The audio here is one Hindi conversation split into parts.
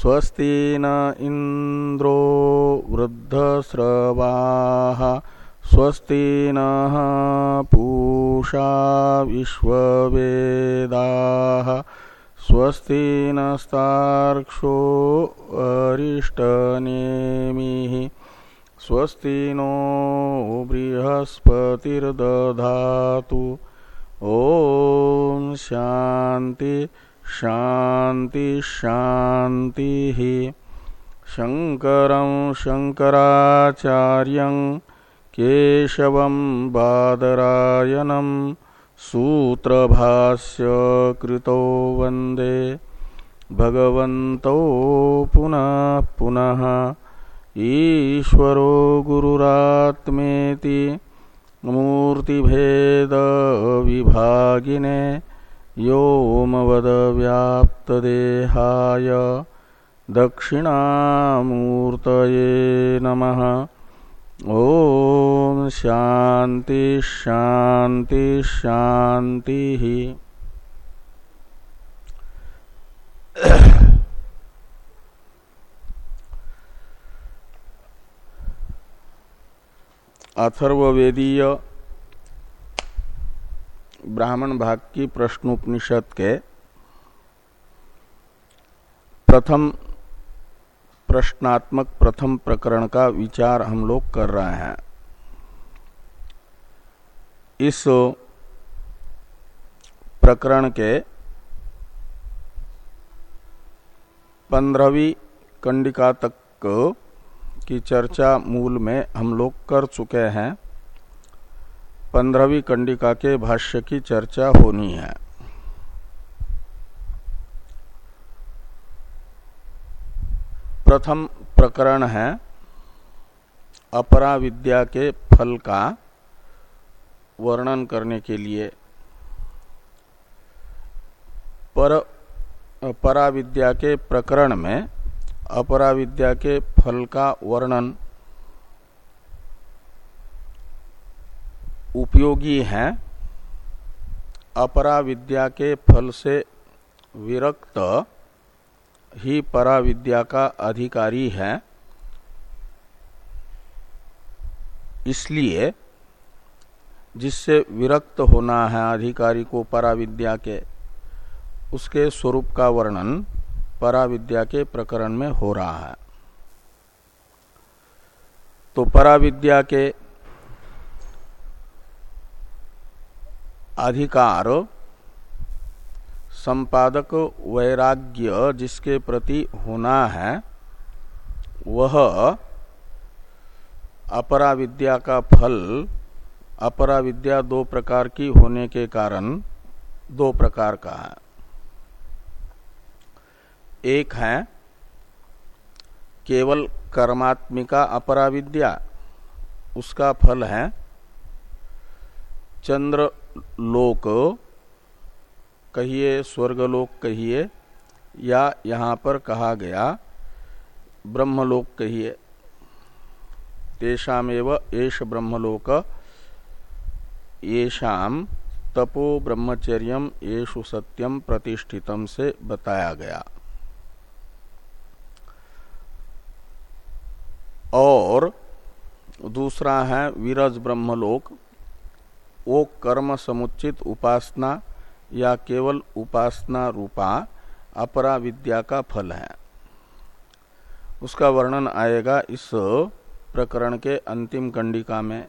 स्वस्ति न इन्द्रो वृद्धस्रवाः स्वस्ति नः पूषा विश्ववेदाः स्वस्ति नस्तार्क्षो अरिष्टनेमिः स्वस्ति नो बृहस्पतिर्दधातु। ॐ शान्ति शान्ति शान्तिः शङ्करं शङ्कराचार्यं केशवं बादरायणम् सूत्रभाष्य कृतो वंदे। भगवन्तौ पुनः ईश्वरो गुरुरात्मेति मूर्तिभेदविभागिने व्योमवदव्याप्तदेहाय दक्षिणामूर्तये नमः। ओम शांति शांति शांति अथर्वेदीय ब्राह्मण भाग की प्रश्नोपनिषद के प्रथम प्रश्नात्मक प्रथम प्रकरण का विचार हम लोग कर रहे हैं। इस प्रकरण के पंद्रहवीं कंडिका तक की चर्चा मूल में हम लोग कर चुके हैं। पंद्रहवीं कंडिका के भाष्य की चर्चा होनी है। प्रथम प्रकरण है अपरा विद्या के फल का वर्णन करने के लिए। पर, पराविद्या के प्रकरण में अपराविद्या के फल का वर्णन उपयोगी है। अपराविद्या के फल से विरक्त ही पराविद्या का अधिकारी है। इसलिए जिससे विरक्त होना है अधिकारी को पराविद्या के, उसके स्वरूप का वर्णन पराविद्या के प्रकरण में हो रहा है। तो पराविद्या के अधिकार संपादक वैराग्य जिसके प्रति होना है, वह अपरा विद्या का फल अपरा विद्या दो प्रकार की होने के कारण दो प्रकार का है। एक है केवल कर्मात्मिका अपरा विद्या उसका फल है चंद्र लोक, कहिए स्वर्गलोक कहिए, या यहाँ पर कहा गया, ब्रह्मलोक कहिए। तेषामेव एष ब्रह्मलोक येषाम तपो ब्रह्मचर्यम येषु सत्यम प्रतिष्ठितम से बताया गया। और दूसरा है विरज ब्रह्मलोक वो कर्म समुचित उपासना या केवल उपासना रूपा अपरा विद्या का फल है। उसका वर्णन आएगा इस प्रकरण के अंतिम कंडिका में।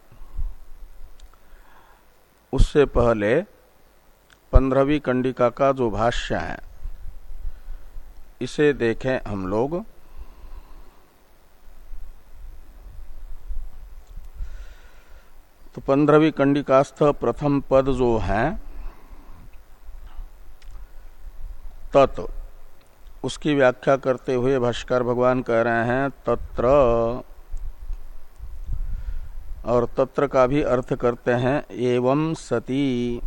उससे पहले पंद्रहवीं कंडिका का जो भाष्य है, इसे देखें हम लोग। तो पंद्रहवीं कंडिकास्थ प्रथम पद जो है, तत्, उसकी व्याख्या करते हुए भाष्कर भगवान कह रहे हैं, तत्र, और तत्र का भी अर्थ करते हैं, एवं सती,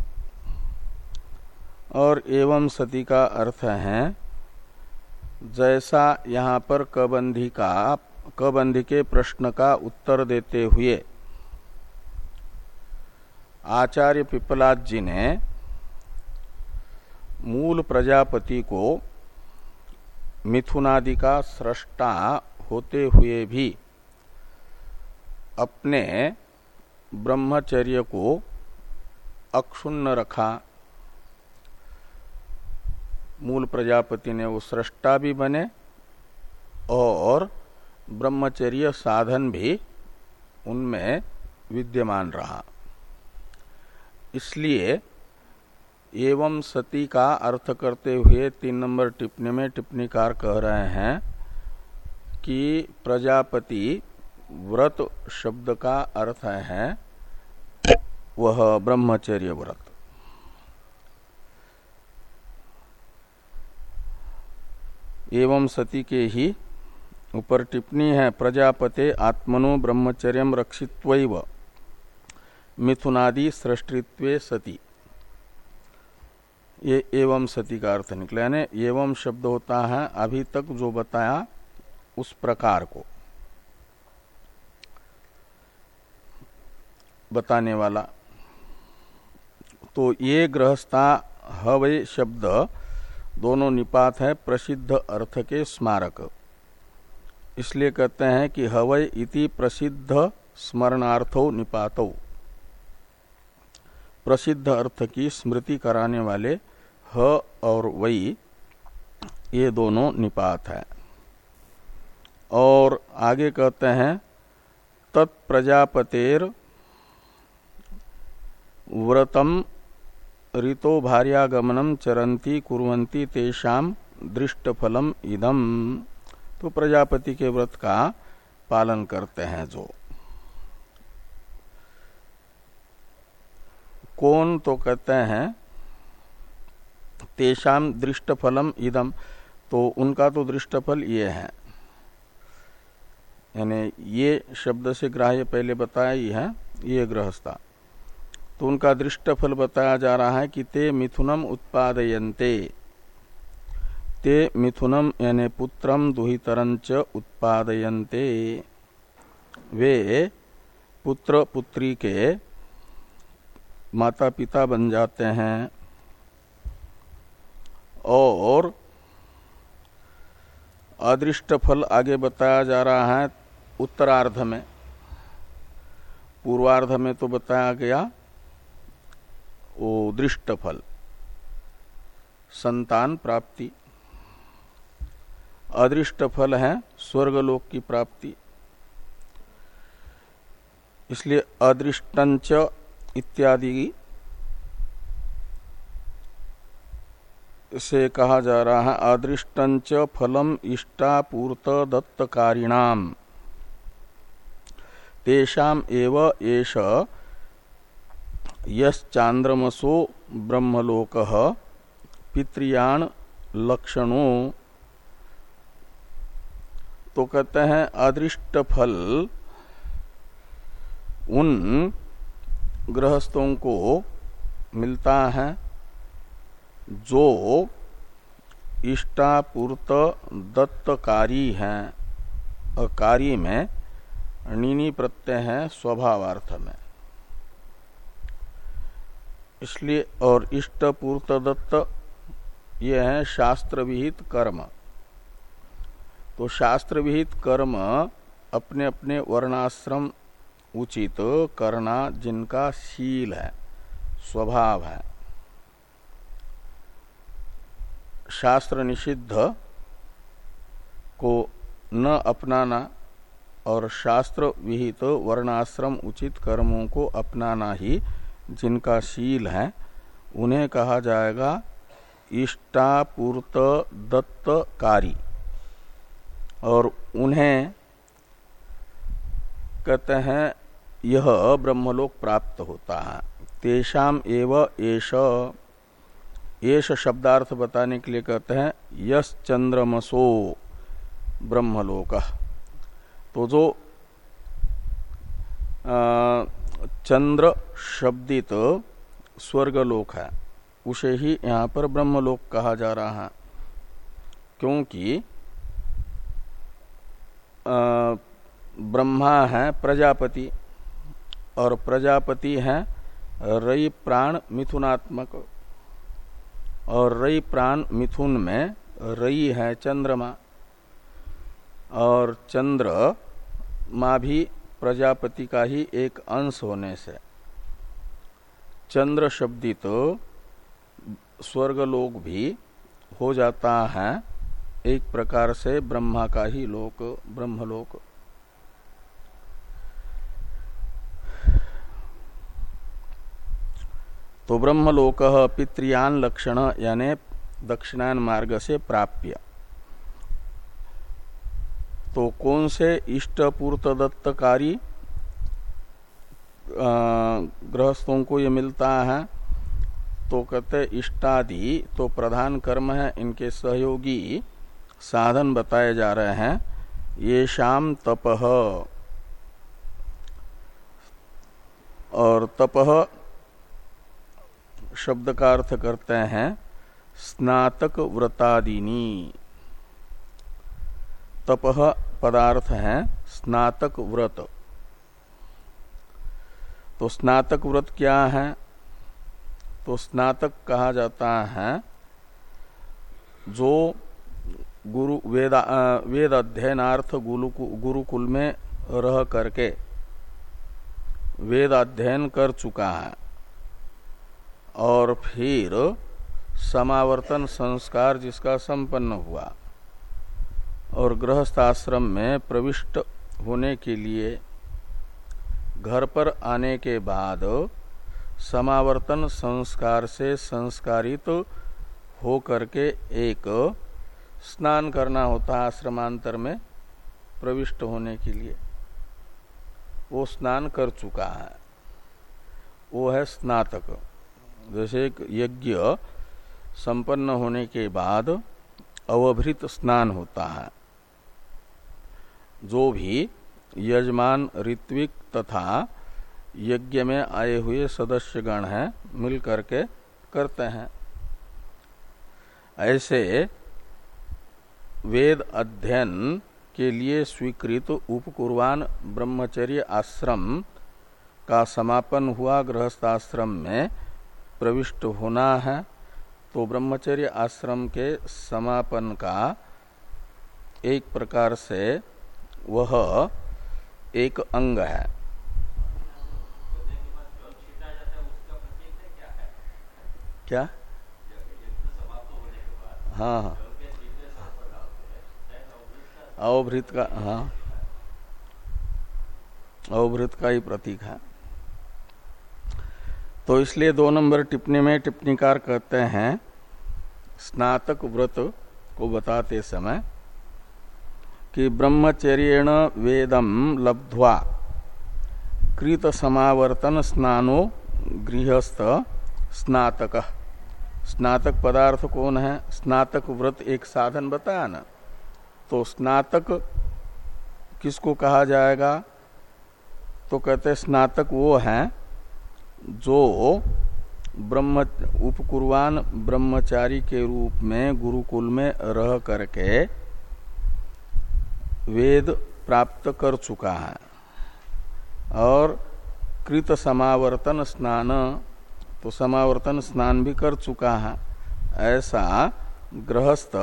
और एवं सती का अर्थ है, जैसा यहाँ पर कबंधी का, कबंधी के प्रश्न का उत्तर देते हुए आचार्य पिपलाद जी ने मूल प्रजापति को मिथुनादि का सृष्टा होते हुए भी अपने ब्रह्मचर्य को अक्षुण्ण रखा। मूल प्रजापति ने वो सृष्टा भी बने और ब्रह्मचर्य साधन भी उनमें विद्यमान रहा। इसलिए एवं सती का अर्थ करते हुए तीन नंबर टिप्पणी में टिप्पणीकार कह रहे हैं कि प्रजापति व्रत शब्द का अर्थ है वह ब्रह्मचर्य व्रत। एवं सती के ही ऊपर टिप्पणी है, प्रजापते आत्मनो ब्रह्मचर्य रक्षित्व मिथुनादि सृष्टित्व सती। ये एवं सती का अर्थ निकला। यानी एवं शब्द होता है, अभी तक जो बताया, उस प्रकार को। बताने वाला। तो ये गृहस्था हवय शब्द, दोनों निपात है, प्रसिद्ध अर्थ के स्मारक। इसलिए कहते हैं कि हवय इति प्रसिद्ध स्मरणार्थो निपातो। प्रसिद्ध अर्थ की स्मृति कराने वाले ह और वई ये दोनों निपात है। और आगे कहते हैं तत्प्रजापतेर व्रतम ऋतो भार्यागमनम चरंती कुरंती तेषाम दृष्टफलम इदम। तो प्रजापति के व्रत का पालन करते हैं जो। कौन तो कहते हैं तेषाम दृष्टफलम इदम। तो उनका तो दृष्टफल ये है। यानी ये शब्द से ग्राह्य पहले बताया ही है, ये गृहस्था। तो उनका दृष्टफल बताया जा रहा है कि ते मिथुनम उत्पादयन्ते। ते मिथुनम यानी पुत्रम दुहितरंच उत्पादयन्ते। वे पुत्र पुत्री के माता पिता बन जाते हैं। और अदृष्ट फल आगे बताया जा रहा है उत्तरार्ध में। पूर्वार्ध में तो बताया गया वो दृष्ट फल, संतान प्राप्ति। अदृष्ट फल है स्वर्गलोक की प्राप्ति। इसलिए अदृष्टंच इत्यादि से कहा जा रहा है। अदृष्टंच फलम इष्टापूर्त दत्तकारिणाम तेषाम एव एष यश्चांद्रमसो ब्रह्मलोक पितृयाण लक्षणों। तो कहते हैं अदृष्ट फल उन गृहस्थों को मिलता है, जो इष्टापूर्त दत्तकारी हैं। कार्य में नीनी प्रत्यय है स्वभावार्थ में। इसलिए, और इष्टपूर्त दत्त, ये है शास्त्र विहित कर्म। तो शास्त्र विहित कर्म अपने अपने वर्णाश्रम उचित करना जिनका शील है, स्वभाव है। शास्त्र निषिद्ध को न अपनाना और शास्त्र विहित तो वर्णाश्रम उचित कर्मों को अपनाना ही जिनका शील है, उन्हें कहा जाएगा इष्टापूर्त दत्तकारी और उन्हें कहते हैं यह ब्रह्मलोक प्राप्त होता है। तेषाम एव एश एश शब्दार्थ बताने के लिए कहते हैं यश चंद्रमसो ब्रह्मलोक। तो जो चंद्र शब्दित स्वर्गलोक है, उसे ही यहाँ पर ब्रह्मलोक कहा जा रहा है। क्योंकि ब्रह्मा है प्रजापति और प्रजापति है रई प्राण मिथुनात्मक। और रई प्राण मिथुन में रई है चंद्रमा। और चंद्र माँ भी प्रजापति का ही एक अंश होने से। चंद्र शब्दित तो स्वर्गलोक भी हो जाता है। एक प्रकार से ब्रह्मा का ही लोक, ब्रह्मलोक। तो ब्रह्मलोक पितृयान लक्षण यानी दक्षिणायन मार्ग से प्राप्य। तो कौन से इष्ट पूर्त दत्तकारी गृहस्थों को ये मिलता है? तो कहते इष्टादि तो प्रधान कर्म है, इनके सहयोगी साधन बताए जा रहे हैं। ये शाम तपह और तपह शब्द का अर्थ करते हैं स्नातक व्रतादिनी तपह पदार्थ है स्नातक व्रत तो स्नातक व्रत क्या है? तो स्नातक कहा जाता है, जो गुरु वेद वेद अध्ययनार्थ गुरुकुल में रह करके वेद अध्ययन कर चुका है। और फिर समावर्तन संस्कार जिसका संपन्न हुआ और गृहस्थ आश्रम में प्रविष्ट होने के लिए घर पर आने के बाद समावर्तन संस्कार से संस्कारित तो हो करके एक स्नान करना होता है आश्रमांतर में प्रविष्ट होने के लिए। वो स्नान कर चुका है। वो है स्नातक। जैसे एक यज्ञ संपन्न होने के बाद अवभृत स्नान होता है। जो भी यजमान, ऋत्विक तथा यज्ञ में आए हुए सदस्यगण हैं मिल करके करते हैं। ऐसे वेद अध्ययन के लिए स्वीकृत उपकुर्वान ब्रह्मचर्य आश्रम का समापन हुआ गृहस्थाश्रम में। प्रविष्ट होना है तो ब्रह्मचर्य आश्रम के समापन का एक प्रकार से वह एक अंग है। क्या? हाँ हाँ। अवभृत का हाँ। अवभृत का ही प्रतीक है। तो इसलिए दो नंबर टिप्पणी में टिप्पणीकार कहते हैं, स्नातक व्रत को बताते समय कि ब्रह्मचर्यण वेदम लब्ध्वा कृत समावर्तन स्नानो गृहस्थ स्नातक। स्नातक पदार्थ कौन है? स्नातक व्रत एक साधन बताया ना। तो स्नातक किसको कहा जाएगा? तो कहते स्नातक वो है जो ब्रह्म उपकुर्वान ब्रह्मचारी के रूप में गुरुकुल में रह करके वेद प्राप्त कर चुका है और कृत समावर्तन स्नान तो समावर्तन स्नान भी कर चुका है। ऐसा गृहस्थ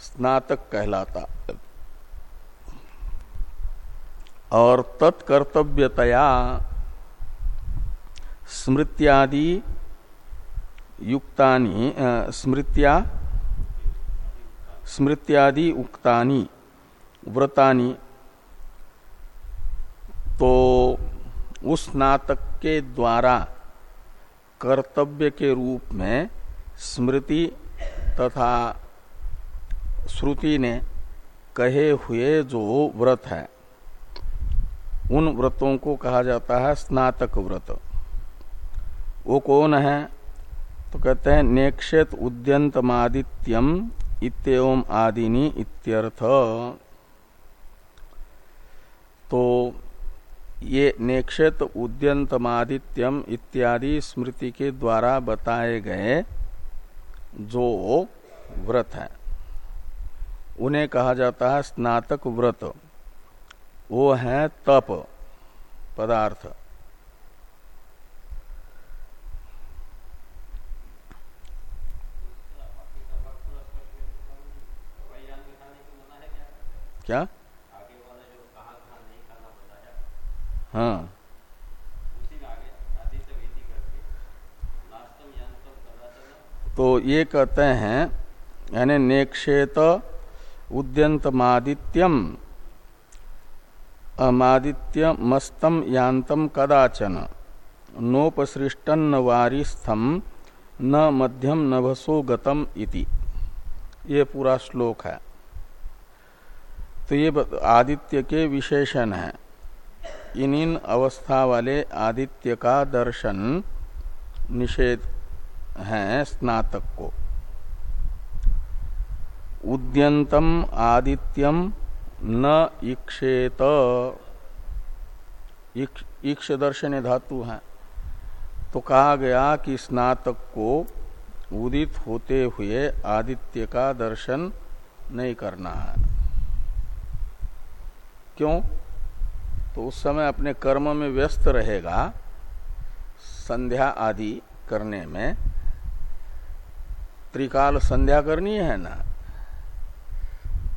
स्नातक कहलाता। और तत्कर्तव्यतया स्मृत्यादि युक्तानि स्मृत्या, स्मृत्यादि उक्तानि, व्रतानि। तो उस स्नातक के द्वारा कर्तव्य के रूप में स्मृति तथा श्रुति ने कहे हुए जो व्रत है, उन व्रतों को कहा जाता है स्नातक व्रत। वो कौन है? तो कहते हैं, नेक्षेत उद्यंतमादित्यम इतम आदिनी इत्यर्थ। तो ये नेक्षत उद्यंतमादित्यम इत्यादि स्मृति के द्वारा बताए गए जो व्रत है, उन्हें कहा जाता है स्नातक व्रत। वो है तप पदार्थ। क्या? हाँ। तो ये कहते हैं, यानी नेक्षेत उद्यंतमादित्यम अमादित्य मस्तम यांतम कदाचन नोपसृष्टन वारिस्थम न मध्यम नभसो गतम इति। ये पूरा श्लोक है। तो ये आदित्य के विशेषण है। इन इन अवस्था वाले आदित्य का दर्शन निषेध है स्नातक को। उद्यंतम आदित्यम न इक्षेत। इक्ष दर्शन धातु है। तो कहा गया कि स्नातक को उदित होते हुए आदित्य का दर्शन नहीं करना है। क्यों? तो उस समय अपने कर्म में व्यस्त रहेगा, संध्या आदि करने में। त्रिकाल संध्या करनी है ना?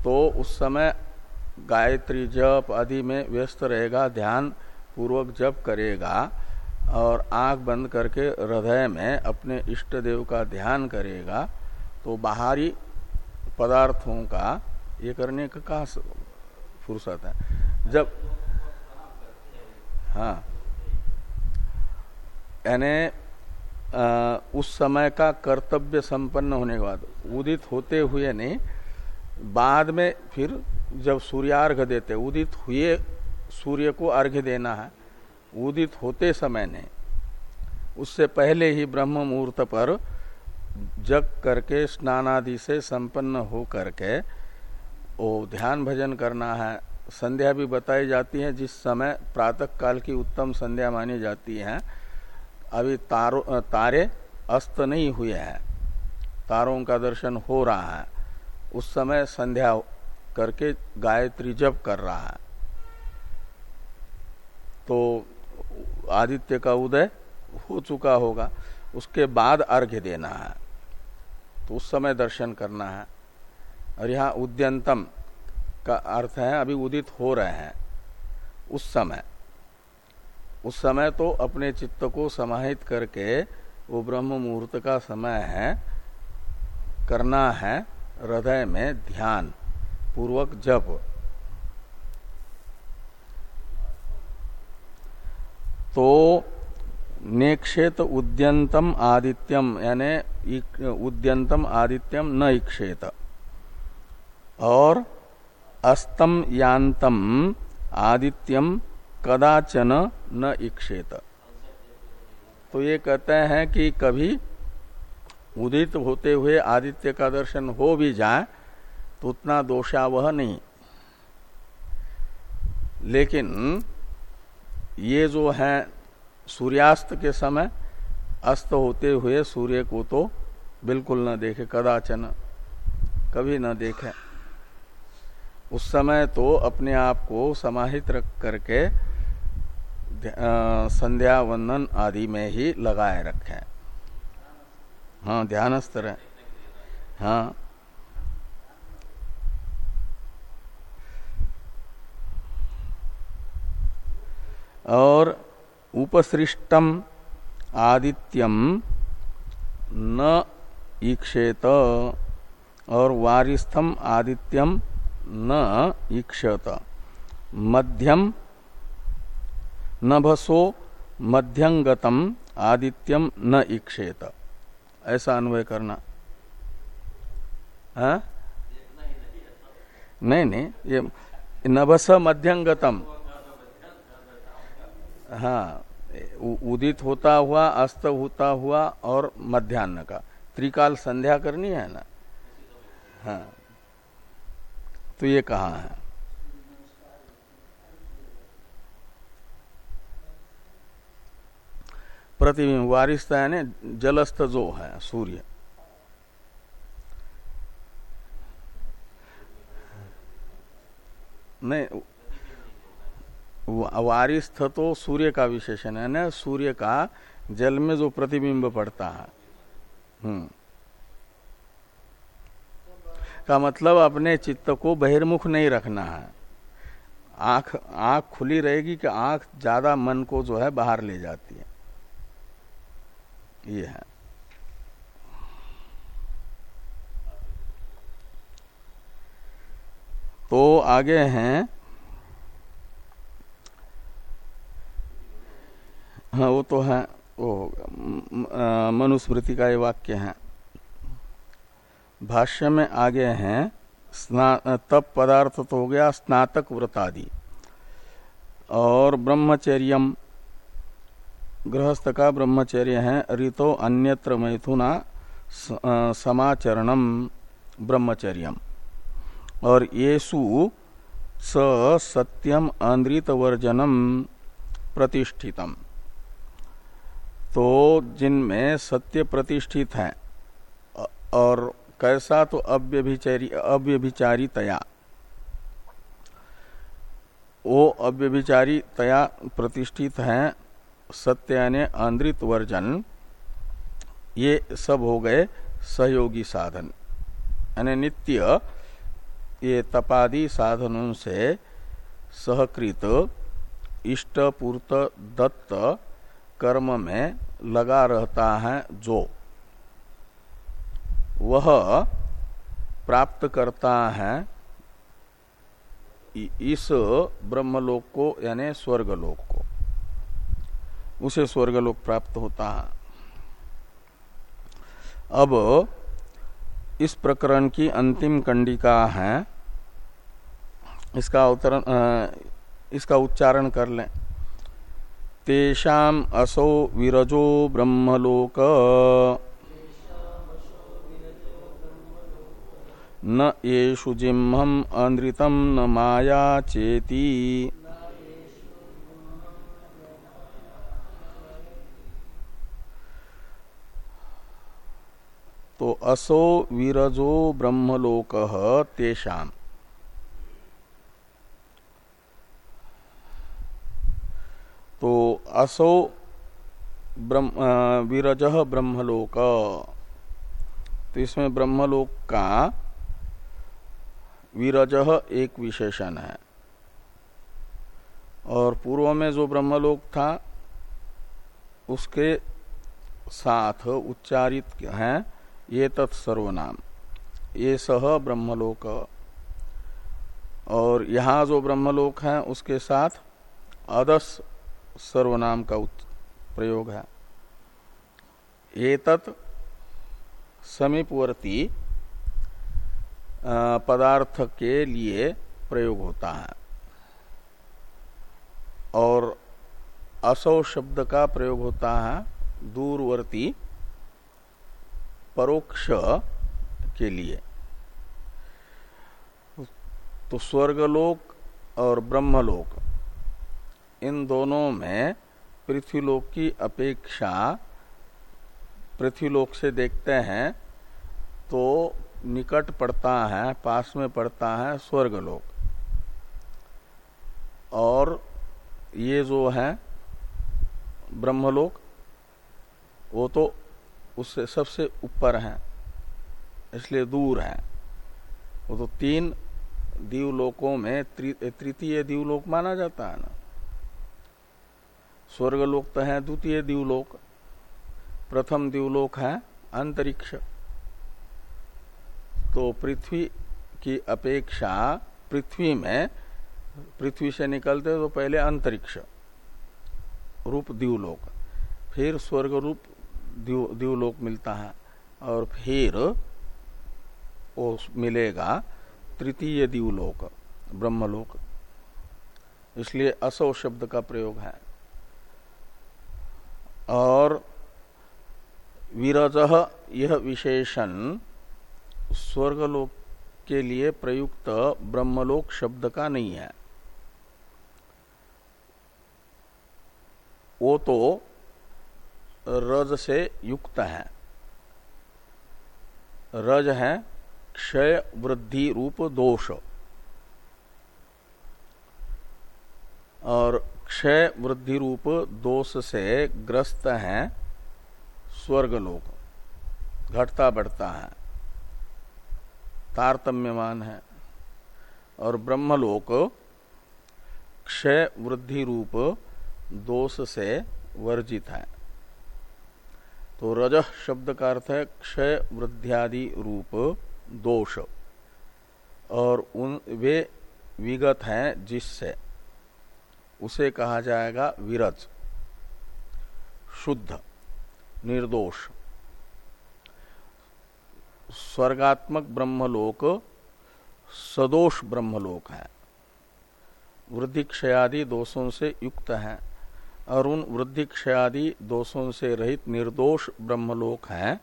तो उस समय गायत्री जप आदि में व्यस्त रहेगा, ध्यान पूर्वक जप करेगा और आँख बंद करके हृदय में अपने इष्ट देव का ध्यान करेगा। तो बाहरी पदार्थों का, ये करने का कहा फुर्सत है? जब हाँ। यानी उस समय का कर्तव्य संपन्न होने के बाद, उदित होते हुए नहीं, बाद में फिर जब सूर्यार्घ देते, उदित हुए सूर्य को अर्घ्य देना है, उदित होते समय ने उससे पहले ही ब्रह्म मुहूर्त पर जग करके, स्नानादि से संपन्न हो करके वो ध्यान भजन करना है संध्या भी बताई जाती है, जिस समय प्रातः काल की उत्तम संध्या मानी जाती है। अभी तारो तारे अस्त नहीं हुए हैं। तारों का दर्शन हो रहा है। उस समय संध्या करके गायत्री जप कर रहा है। तो आदित्य का उदय हो चुका होगा। उसके बाद अर्घ्य देना है। तो उस समय दर्शन करना है। और यहाँ उद्यंतम का अर्थ है, अभी उदित हो रहे हैं। उस समय उस समय तो अपने चित्त को समाहित करके वो ब्रह्म मुहूर्त का समय है, करना है, हृदय में ध्यान, पूर्वक जप। तो नेक्षेत उद्यंतम आदित्यम, यानी उद्यंतम आदित्यम न इक्षेत। और अस्तम यांतम आदित्यम कदाचन न इक्षेत। तो ये कहते हैं कि कभी उदित होते हुए आदित्य का दर्शन हो भी जाए तो उतना दोषावह नहीं। लेकिन ये जो है सूर्यास्त के समय, अस्त होते हुए सूर्य को तो बिल्कुल न देखे, कदाचन कभी न देखे। उस समय तो अपने आप को समाहित रख करके संध्या वंदन आदि में ही लगाए रखे। हाँ ध्यानस्थ रहे। हाँ। और उपसृष्टम आदित्यम न ईक्षेत और वारिस्थम आदित्यम न ईक्षत। मध्यम, नभसो, मध्यंगतम, आदित्यम, न ईक्षेत। ऐसा अन्वय करना। है? हाँ? नहीं नहीं, ये नभस, मध्यंगतम। हाँ उदित होता हुआ, अस्त होता हुआ और मध्यान्ह का। त्रिकाल संध्या करनी है ना? हाँ। तो ये कहा है। प्रतिबिंब वारिस्थ यानी जलस्थ जो है, सूर्य। नहीं वारिस्थ तो सूर्य का विशेषण है ना, सूर्य का जल में जो प्रतिबिंब पड़ता है। हम्म। का मतलब अपने चित्त को बहिर्मुख नहीं रखना है। आँख आँख खुली रहेगी कि आँख ज़्यादा मन को जो है बाहर ले जाती है। ये है। तो आगे हैं। हाँ वो तो है। वो मनुस्मृति का ये वाक्य है। भाष्य में आगे हैं तप पदार्थ तो हो गया, स्नातक व्रत आदि। और ब्रह्मचर्यम, गृहस्थ का ब्रह्मचर्य है, ऋतो अन्यत्र मैथुना समाचरणम, ब्रह्मचर्यम। और येसु स सत्यम अंद्रित वर्जनम प्रतिष्ठितम। तो जिनमें सत्य प्रतिष्ठित हैं और कैसा तो अव्यभिचारी अव्यभिचारी तया। वो अव्यभिचारी तया प्रतिष्ठित है सत्य यानी आंद्रित वर्जन। ये सब हो गए सहयोगी साधन। यानी नित्य ये तपादि साधनों से सहकृत, इष्टपूर्त दत्त कर्म में लगा रहता है जो। वह प्राप्त करता है इस ब्रह्मलोक को, यानी स्वर्गलोक को। उसे स्वर्गलोक प्राप्त होता है। अब इस प्रकरण की अंतिम कंडिका है। इसका अवतरण इसका उच्चारण कर लें। तेषाम असो विरजो ब्रह्मलोक। न येषु जिह्म अनृतम न माया चेती। तो असो विरजो ब्रह्मलोक तेषाम। तो असो ब्रह्म विरज ब्रह्मलोक। तो इसमें ब्रह्मलोक का विरज एक विशेषण है। और पूर्व में जो ब्रह्मलोक था, उसके साथ उच्चारित हैं, ये तत्सर्वनाम ये सह ब्रह्मलोक। और यहाँ जो ब्रह्मलोक है, उसके साथ अदस सर्वनाम का प्रयोग है। ये तत् समीपवर्ती पदार्थ के लिए प्रयोग होता है। और असौ शब्द का प्रयोग होता है दूरवर्ती परोक्ष के लिए। तो स्वर्गलोक और ब्रह्मलोक, इन दोनों में पृथ्वीलोक की अपेक्षा, पृथ्वीलोक से देखते हैं तो निकट पड़ता है, पास में पड़ता है स्वर्गलोक। और ये जो है ब्रह्मलोक, वो तो उससे सबसे ऊपर है, इसलिए दूर है। वो तो तीन दीवलोकों में तृतीय दीवलोक माना जाता है ना। स्वर्गलोक तो है द्वितीय दीवलोक, प्रथम दीवलोक है अंतरिक्ष। तो पृथ्वी की अपेक्षा पृथ्वी में, पृथ्वी से निकलते तो पहले अंतरिक्ष, रूप दीवलोक, फिर स्वर्ग रूप दीवलोक मिलता है, और फिर वो मिलेगा तृतीय दीवलोक, ब्रह्मलोक। इसलिए असौ शब्द का प्रयोग है। और विरज यह विशेषण स्वर्गलोक के लिए प्रयुक्त ब्रह्मलोक शब्द का नहीं है। वो तो रज से युक्त है। रज है क्षय वृद्धि रूप दोष। और क्षय वृद्धि रूप दोष से ग्रस्त है स्वर्गलोक। घटता बढ़ता है। तारतम्यमान है। और ब्रह्मलोक क्षय वृद्धि रूप दोष से वर्जित है। तो रज शब्द का अर्थ है क्षय वृद्धियादि रूप दोष। और उन, वे विगत हैं जिससे। उसे कहा जाएगा विरज। शुद्ध, निर्दोष। स्वर्गात्मक ब्रह्मलोक, सदोष ब्रह्मलोक है। वृद्धि क्षयादि दोषों से युक्त है। और उन वृद्धि क्षयादि दोषों से रहित निर्दोष ब्रह्मलोक है।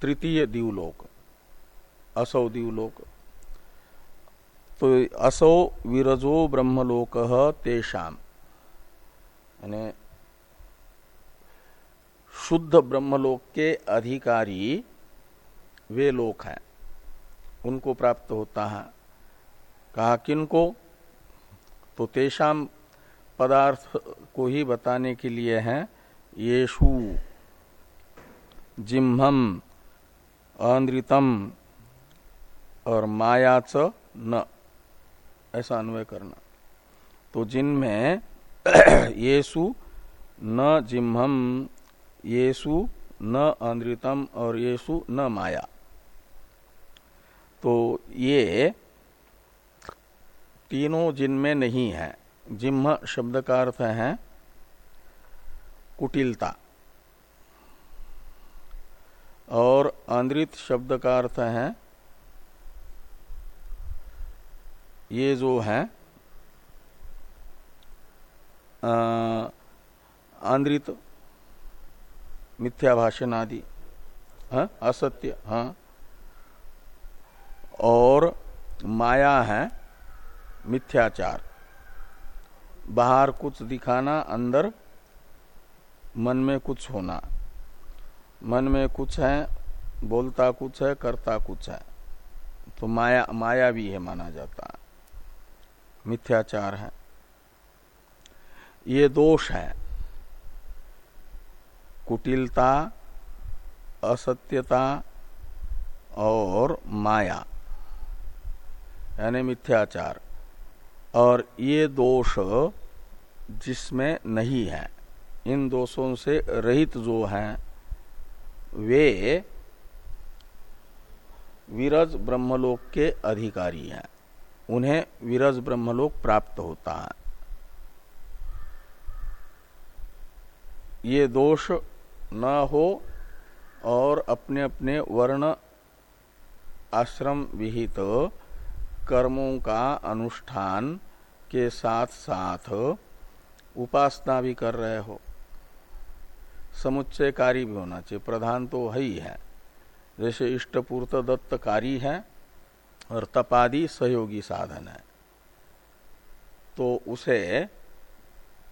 तृतीय दीवलोक, असौ दीवलोक। तो असौ विरजो ब्रह्मलोक तेषाम। शुद्ध ब्रह्मलोक के अधिकारी वे लोक हैं। उनको प्राप्त होता है। कहा, किनको? तो तेषाम पदार्थ को ही बताने के लिए है, येषु जिम्हम अनृतम और मायाच न। ऐसा अन्वय करना। तो जिनमें येसु न जिम्हम येसु न अनृतम और येसु न माया। तो ये तीनों जिनमें नहीं है, जिम्ह शब्द का अर्थ है कुटिलता। और अनृत शब्द का अर्थ है ये जो है आंद्रित मिथ्या भाषण आदि हाँ असत्य हाँ। और माया है मिथ्याचार। बाहर कुछ दिखाना, अंदर मन में कुछ होना। मन में कुछ है, बोलता कुछ है, करता कुछ है। तो माया माया भी है माना जाता। है मिथ्याचार है। ये दोष है। कुटिलता, असत्यता और माया, यानी मिथ्याचार। और ये दोष जिसमें नहीं है, इन दोषों से रहित जो हैं, वे विरज ब्रह्मलोक के अधिकारी हैं। उन्हें विरज ब्रह्मलोक प्राप्त होता है। ये दोष न हो और अपने अपने वर्ण आश्रम विहित कर्मों का अनुष्ठान के साथ साथ उपासना भी कर रहे हो। समुच्चयकारी भी होना चाहिए। प्रधान तो है ही। जैसे इष्टपूर्त दत्तकारी है और तपादि सहयोगी साधन है। तो उसे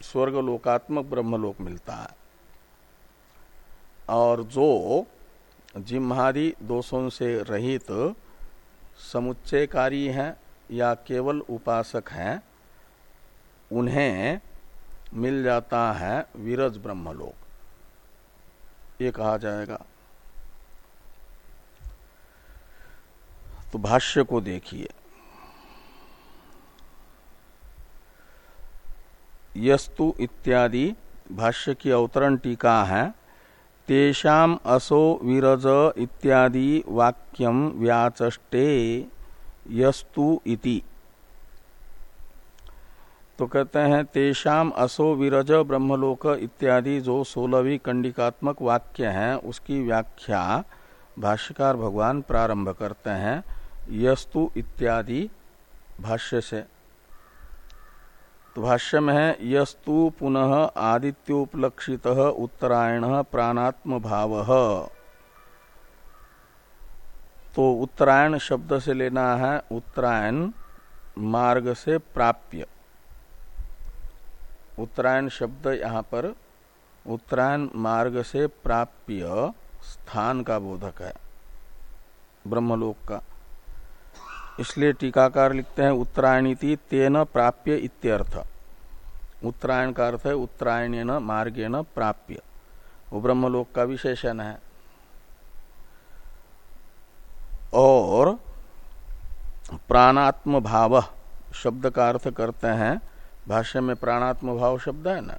स्वर्ग लोकात्मक ब्रह्मलोक मिलता है। और जो जिम्हादि दोषों से रहित समुच्चयकारी हैं या केवल उपासक हैं, उन्हें मिल जाता है विरज ब्रह्मलोक। ये कहा जाएगा। तो भाष्य को देखिए। यस्तु इत्यादि भाष्य की अवतरण टीका है। तेषाम असो विरज इत्यादि वाक्यम व्याचष्टे यस्तु इति। तो कहते हैं, तेषाम असो विरज ब्रह्मलोक इत्यादि जो सोलहवीं कंडिकात्मक वाक्य हैं, उसकी व्याख्या भाष्यकार भगवान प्रारंभ करते हैं, यस्तु इत्यादि भाष्य से। भाष्य में है, यस्तु पुनः आदित्योपलक्षित उत्तरायण प्राणात्म भाव तो उत्तरायण शब्द से लेना है, उत्तरायण मार्ग से प्राप्य। उत्तरायण शब्द यहाँ पर, उत्तरायण मार्ग से प्राप्य स्थान का बोधक है, ब्रह्मलोक का। इसलिए टीकाकार लिखते हैं उत्तरायणी तेन प्राप्य इत्यर्थ। उत्तरायण का अर्थ है उत्तरायण मार्गेण प्राप्य। वो ब्रह्मलोक का विशेषण है। और प्राणात्म भाव शब्द का अर्थ करते हैं, भाष्य में प्राणात्म भाव शब्द है ना?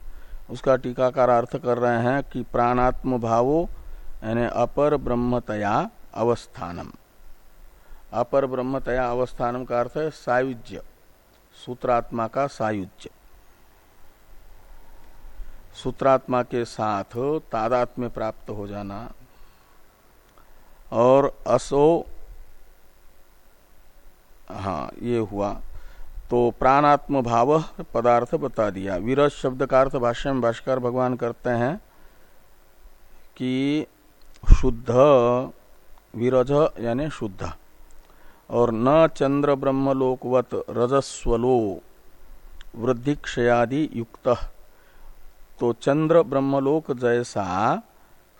उसका टीकाकार अर्थ कर रहे हैं कि प्राणात्म भावो यानी अपर ब्रह्मतया अवस्थानम। अपर ब्रह्मतया अवस्थानम का अर्थ है सायुज्य। सूत्रात्मा का सायुज्य। सूत्रात्मा के साथ तादात्म्य प्राप्त हो जाना और असो हाँ ये हुआ। तो प्राणात्म भाव पदार्थ बता दिया। विरज शब्द का अर्थ भाष्य में भाष्कर भगवान करते हैं कि शुद्ध, विरज यानी शुद्ध। और न चंद्र ब्रह्मलोकवत रजस्वलो वृद्धि क्षयादि युक्त। तो चंद्र ब्रह्मलोक जैसा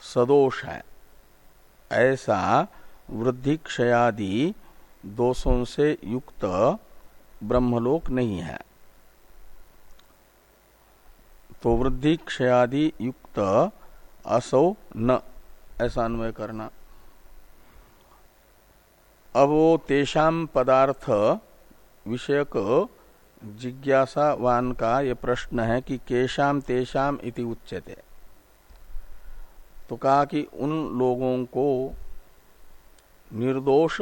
सदोष है, ऐसा वृद्धि क्षयादि दोषों से युक्त ब्रह्मलोक नहीं है। तो वृद्धि क्षयादि युक्त असौ न, ऐसा अन्वय करना। अब वो तेषाम पदार्थ विषयक जिज्ञासावान का ये प्रश्न है कि केशाम तेषाम इति उच्यते। तो कहा कि उन लोगों को निर्दोष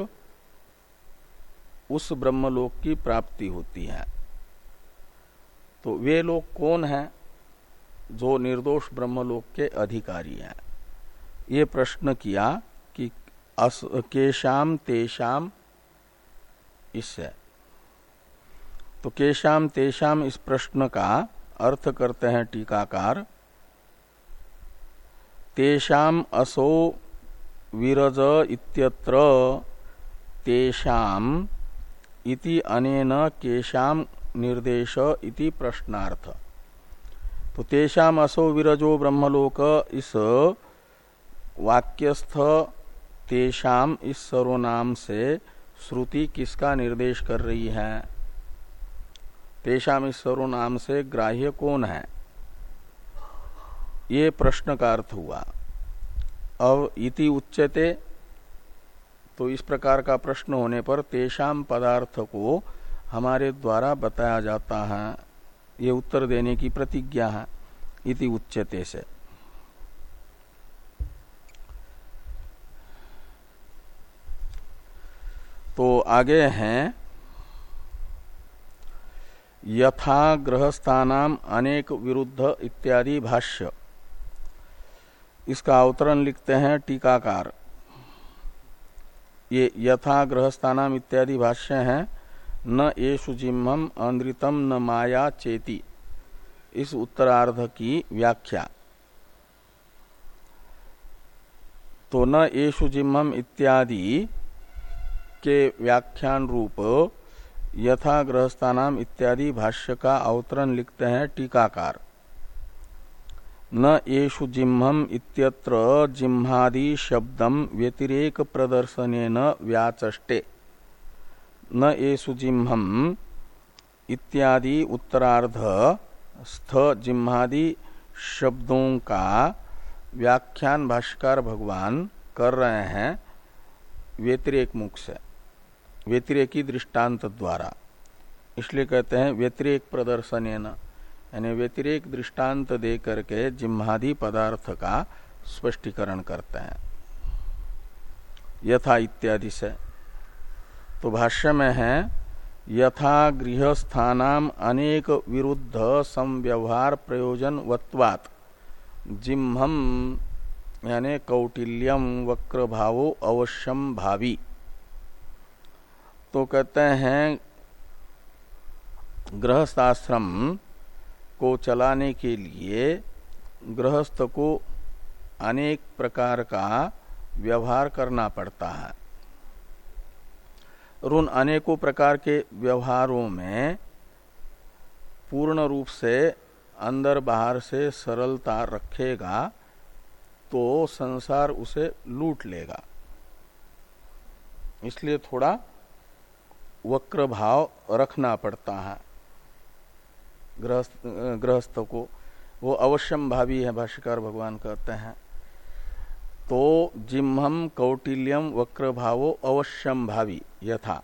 उस ब्रह्मलोक की प्राप्ति होती है। तो वे लोग कौन हैं जो निर्दोष ब्रह्मलोक के अधिकारी हैं? ये प्रश्न किया केशाम तेषाम इससे तो केशाम तेषाम इस प्रश्न का अर्थ करते हैं टीकाकार। तेषाम असो विरज इत्यत्र तेषाम इति अनेन केशाम निर्देश इति प्रश्नार्थ। तो तेषाम असो विरजो ब्रह्मलोक इस वाक्यस्थ तेषाम इस सर्वनाम से श्रुति किसका निर्देश कर रही है? तेषाम इस सर्वनाम से ग्राह्य कौन है? ये प्रश्न का अर्थ हुआ। अब इति उच्चते तो इस प्रकार का प्रश्न होने पर तेषाम पदार्थ को हमारे द्वारा बताया जाता है। ये उत्तर देने की प्रतिज्ञा है। इति उच्चते से। तो आगे हैं। यथा ग्रहस्थानाम अनेक विरुद्ध इत्यादि भाष्य। इसका अवतरण लिखते हैं टीकाकार। ये यथा ग्रहस्थानाम इत्यादि भाष्य हैं। न येषु जिम्हम अंद्रितम न माया चेती। इस उत्तरार्ध की व्याख्या। तो न येषु जिम्हम इत्यादि के व्याख्यान रूप यथा ग्रहस्थानाम इत्यादि भाष्य का अवतरण लिखते हैं टीकाकार। न येषु जिम्हम इत्यत्र जिम्हादि शब्दम व्यतिरेक प्रदर्शन व्याचष्टे। न येषु जिम्हम इत्यादि उत्तरार्ध स्थ जिम्हादि शब्दों का व्याख्यान भाष्यकार भगवान कर रहे हैं व्यतिरेक मुख से। व्यतिरेकी दृष्टांत द्वारा। इसलिए कहते हैं व्यतिरेक प्रदर्शन यानी व्यतिरेक दृष्टांत दे करके जिम्हादि पदार्थ का स्पष्टीकरण करते हैं। यथा इत्यादि से। तो भाष्य में है, यथा गृहस्थानाम अनेक विरुद्ध संव्यवहार प्रयोजन वत्वात जिम्हम यानी कौटिल्यम वक्र भावो अवश्यम भावी। तो कहते हैं, गृहस्थाश्रम को चलाने के लिए गृहस्थ को अनेक प्रकार का व्यवहार करना पड़ता है। और उन अनेकों प्रकार के व्यवहारों में पूर्ण रूप से अंदर बाहर से सरलता रखेगा तो संसार उसे लूट लेगा। इसलिए थोड़ा वक्र भाव रखना पड़ता है। गृहस्थ को। वो अवश्यम भावी है भाष्यकार भगवान कहते हैं। तो जिम्हम कौटिल्यम वक्र भावो अवश्यम भावी यथा।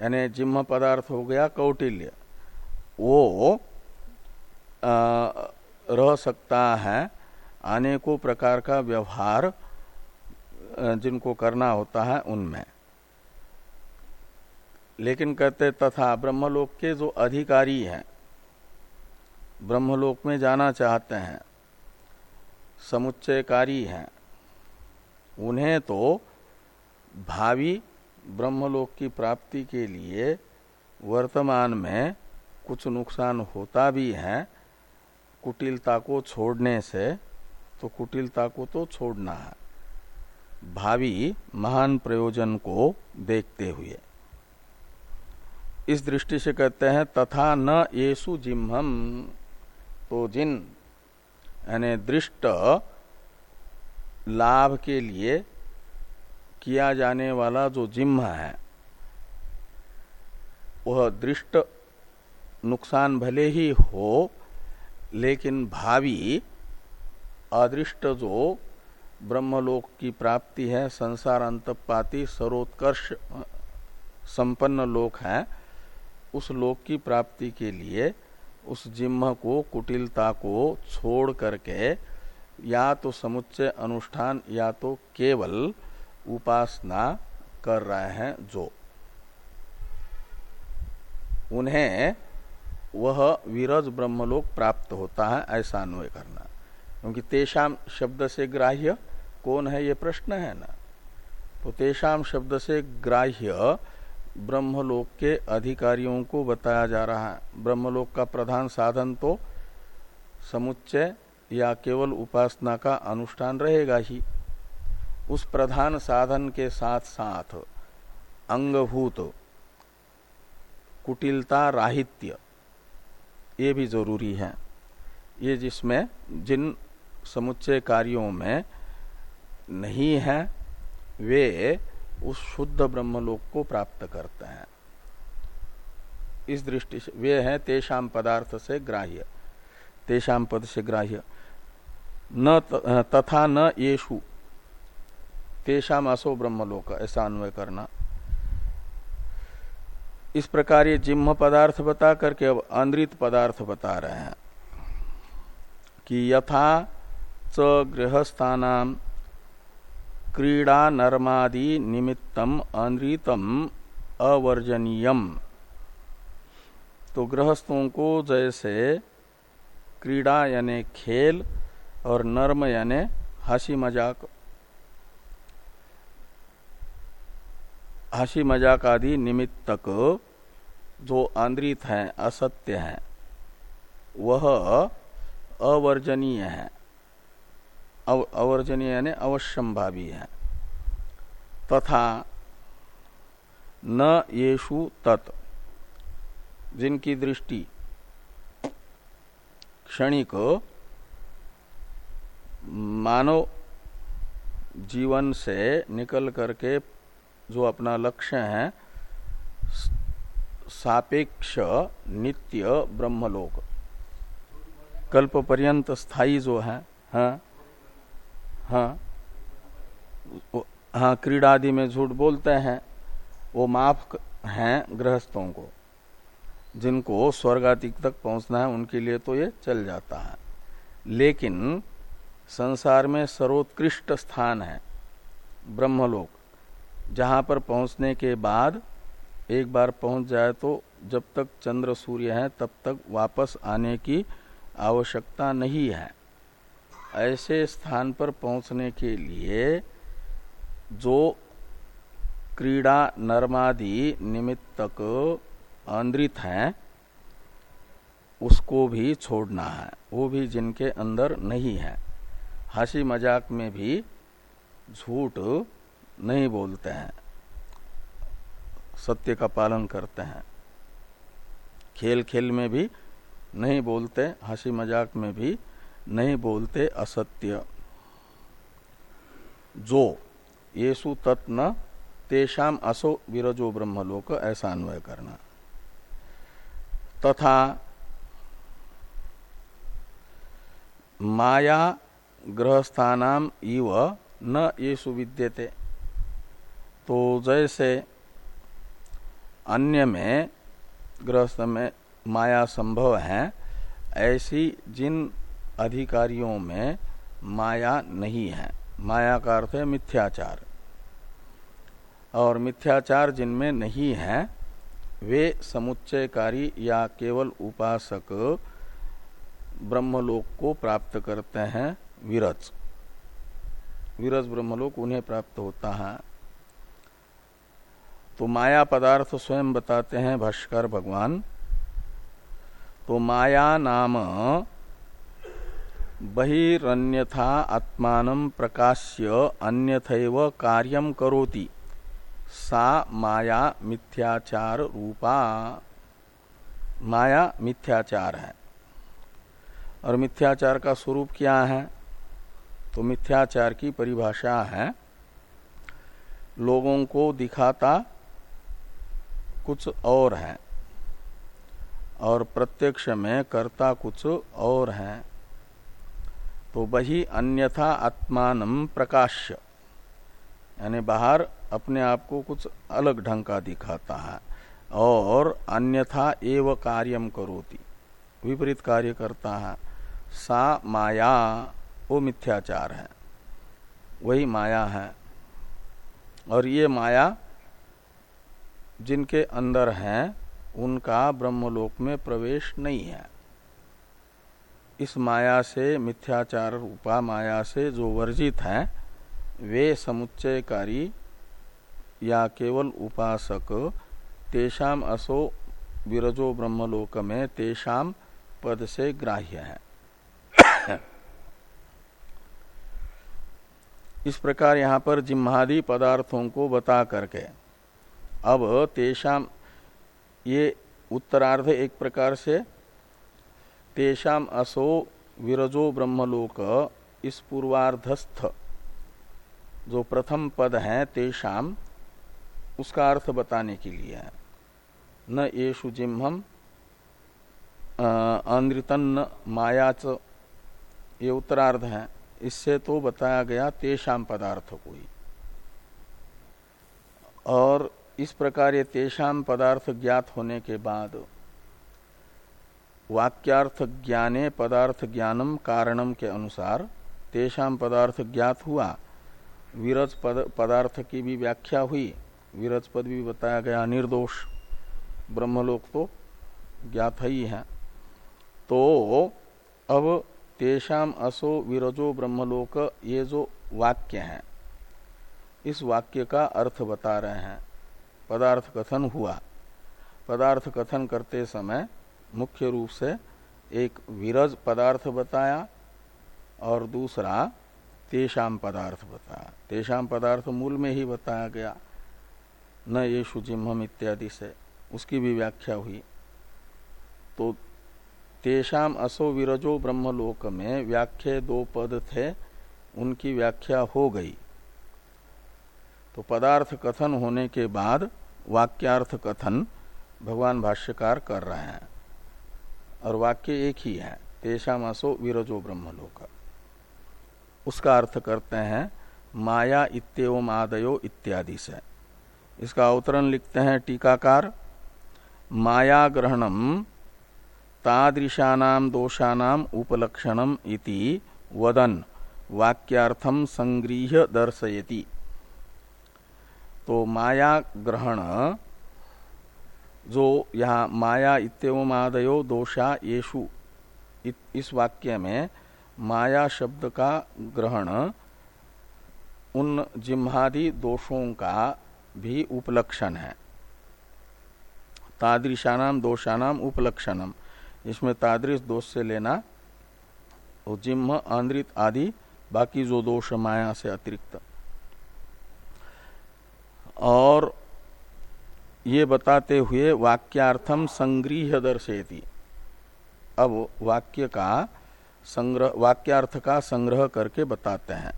यानी जिम्ह पदार्थ हो गया कौटिल्य। वो आ, रह सकता है अनेकों प्रकार का व्यवहार जिनको करना होता है उनमें। लेकिन कहते तथा ब्रह्मलोक के जो अधिकारी हैं, ब्रह्मलोक में जाना चाहते हैं, समुच्चयकारी हैं, उन्हें तो भावी ब्रह्मलोक की प्राप्ति के लिए वर्तमान में कुछ नुकसान होता भी है, कुटिलता को छोड़ने से तो कुटिलता को तो छोड़ना है। भावी महान प्रयोजन को देखते हुए। इस दृष्टि से कहते हैं, तथा न येसु जिम्हम तो जिन, यानी दृष्ट लाभ के लिए किया जाने वाला जो जिम्ह है, वह दृष्ट नुकसान भले ही हो, लेकिन भावी अदृष्ट जो ब्रह्मलोक की प्राप्ति है, संसार अंतपाती सर्वोत्कर्ष संपन्न लोक है उस लोक की प्राप्ति के लिए उस जिम्ह को, कुटिलता को छोड़ करके या तो समुच्चय अनुष्ठान या तो केवल उपासना कर रहे हैं जो। उन्हें वह विरज ब्रह्मलोक प्राप्त होता है, ऐसा अन्वय करना। क्योंकि तेषाम शब्द से ग्राह्य कौन है, ये प्रश्न है ना। तो तेषाम शब्द से ग्राह्य ब्रह्मलोक के अधिकारियों को बताया जा रहा है। ब्रह्मलोक का प्रधान साधन तो समुच्चय या केवल उपासना का अनुष्ठान रहेगा ही। उस प्रधान साधन के साथ साथ अंगभूत, कुटिलता, राहित्य, ये भी ज़रूरी है। ये जिसमें, जिन समुच्चय कार्यों में नहीं है, वे उस शुद्ध ब्रह्मलोक को प्राप्त करते हैं। इस दृष्टि से वे हैं तेषाम पदार्थ से ग्राह्य। तेषाम पद से ग्राह्य। न तथा न येषु। तेषाम असो ब्रह्मलोक, ऐसा अन्वय करना। इस प्रकार ये जिम्ह पदार्थ बता करके अब अंद्रित पदार्थ बता रहे हैं कि यथा च गृहस्थानाम क्रीड़ा नर्मादि निमित्तम अनृतम अवर्जनीयम। तो गृहस्थों को जैसे क्रीड़ा यानि खेल और नर्म यानि हँसी मज़ाक हँसी मज़ाक आदि निमित्तक जो आंद्रित हैं, असत्य हैं, वह अवर्जनीय है। अव, अवर्जनीय यानी अवश्यम भावी है। तथा न येषु तत् जिनकी दृष्टि क्षणिक मानव जीवन से निकल करके जो अपना लक्ष्य है सापेक्ष नित्य ब्रह्मलोक। कल्प पर्यंत स्थायी जो है हाँ हाँ। हाँ क्रीड़ा आदि में झूठ बोलते हैं, वो माफ़ हैं गृहस्थों को, जिनको स्वर्गातिक तक पहुँचना है, उनके लिए तो ये चल जाता है। लेकिन संसार में सर्वोत्कृष्ट स्थान है ब्रह्मलोक, जहाँ पर पहुँचने के बाद एक बार पहुँच जाए तो जब तक चंद्र सूर्य है, तब तक वापस आने की आवश्यकता नहीं है। ऐसे स्थान पर पहुँचने के लिए जो क्रीड़ा नर्मादि निमित्तक आंद्रित हैं, उसको भी छोड़ना है। वो भी जिनके अंदर नहीं है। हँसी मज़ाक में भी झूठ नहीं बोलते हैं। सत्य का पालन करते हैं। खेल खेल में भी नहीं बोलते, हँसी मज़ाक में भी नहीं बोलते असत्य। जो येसु तत्न तेषाम असो विरजो ब्रह्मलोक, ऐसा अन्वय करना। तथा माया ग्रहस्थानाम इव न ये सुविद्यते तो जैसे अन्य में, गृहस्थ में माया संभव है, ऐसी जिन अधिकारियों में माया नहीं है। माया का अर्थ है मिथ्याचार। और मिथ्याचार जिनमें नहीं है, वे समुच्चयकारी या केवल उपासक ब्रह्मलोक को प्राप्त करते हैं विरज। विरज ब्रह्मलोक उन्हें प्राप्त होता है। तो माया पदार्थ स्वयं बताते हैं भाष्कर भगवान। तो माया नाम बहिरन्यथा आत्मान प्रकाश्य अन्यथैव कार्यम करोति। सा माया मिथ्याचार रूपा। माया मिथ्याचार है। और मिथ्याचार का स्वरूप क्या है? तो मिथ्याचार की परिभाषा है, लोगों को दिखाता कुछ और है और प्रत्यक्ष में करता कुछ और है। तो वही अन्यथा आत्मान प्रकाश्य। यानी बाहर अपने आप को कुछ अलग ढंग का दिखाता है और अन्यथा एव कार्यम करोति। विपरीत कार्य करता है। सा माया, वो मिथ्याचार है। वही माया है। और ये माया जिनके अंदर है, उनका ब्रह्मलोक में प्रवेश नहीं है। इस माया से, मिथ्याचार रूपा माया से जो वर्जित है, वे समुच्चयकारी या केवल उपासक तेषाम असो विरजो ब्रह्मलोक में तेषाम पद से ग्राह्य है। इस प्रकार यहाँ पर जिम्हादि पदार्थों को बता करके, अब तेषाम ये उत्तरार्ध एक प्रकार से तेषाम असो विरजो ब्रह्मलोक इस पूर्वार्धस्थ जो प्रथम पद है तेषाम, उसका अर्थ बताने के लिए है। न येषु जिम्हम अनृतन मायाच ये उत्तरार्ध है। इससे तो बताया गया तेषाम पदार्थ कोई और इस प्रकार ये तेषाम पदार्थ ज्ञात होने के बाद वाक्यार्थ ज्ञाने पदार्थ ज्ञानम कारणम के अनुसार तेषाम पदार्थ ज्ञात हुआ। विरज पद, पदार्थ की भी व्याख्या हुई। विरज पद भी बताया गया निर्दोष। ब्रह्मलोक तो ज्ञात ही है। तो अब तेषाम असो विरजो ब्रह्मलोक ये जो वाक्य है इस वाक्य का अर्थ बता रहे हैं। पदार्थ कथन हुआ। पदार्थ कथन करते समय मुख्य रूप से एक विरज पदार्थ बताया और दूसरा तेषाम पदार्थ बताया। तेषाम पदार्थ मूल में ही बताया गया। न ये शुजिम्हम इत्यादि से उसकी भी व्याख्या हुई। तो तेषाम असो विरजो ब्रह्मलोक में व्याख्या दो पद थे, उनकी व्याख्या हो गई। तो पदार्थ कथन होने के बाद वाक्यार्थ कथन भगवान भाष्यकार कर रहे हैं। और वाक्य एक ही है तेषाम असो विरजो ब्रह्मलोक। उसका अर्थ करते हैं, माया इतव आदयो इत्यादि से। इसका अवतरण लिखते हैं टीकाकार माया ग्रहणम तादृशानाम दोषानाम उपलक्षणम इति वदन, वाक्यार्थम संग्रीह दर्शयति। तो माया ग्रहण जो यहाँ माया इतवमादयो दोषा येषु। इस वाक्य में माया शब्द का ग्रहण उन जिम्हादि दोषों का भी उपलक्षण है। तादृशानाम दोषानाम उपलक्षणम इसमें तादृश दोष से लेना वो जिम्ह आंद्रित आदि, बाकी जो दोष माया से अतिरिक्त। और ये बताते हुए वाक्यार्थम संग्रीह दर्शेती अब वाक्य का संग्रह, वाक्यार्थ का संग्रह करके बताते हैं।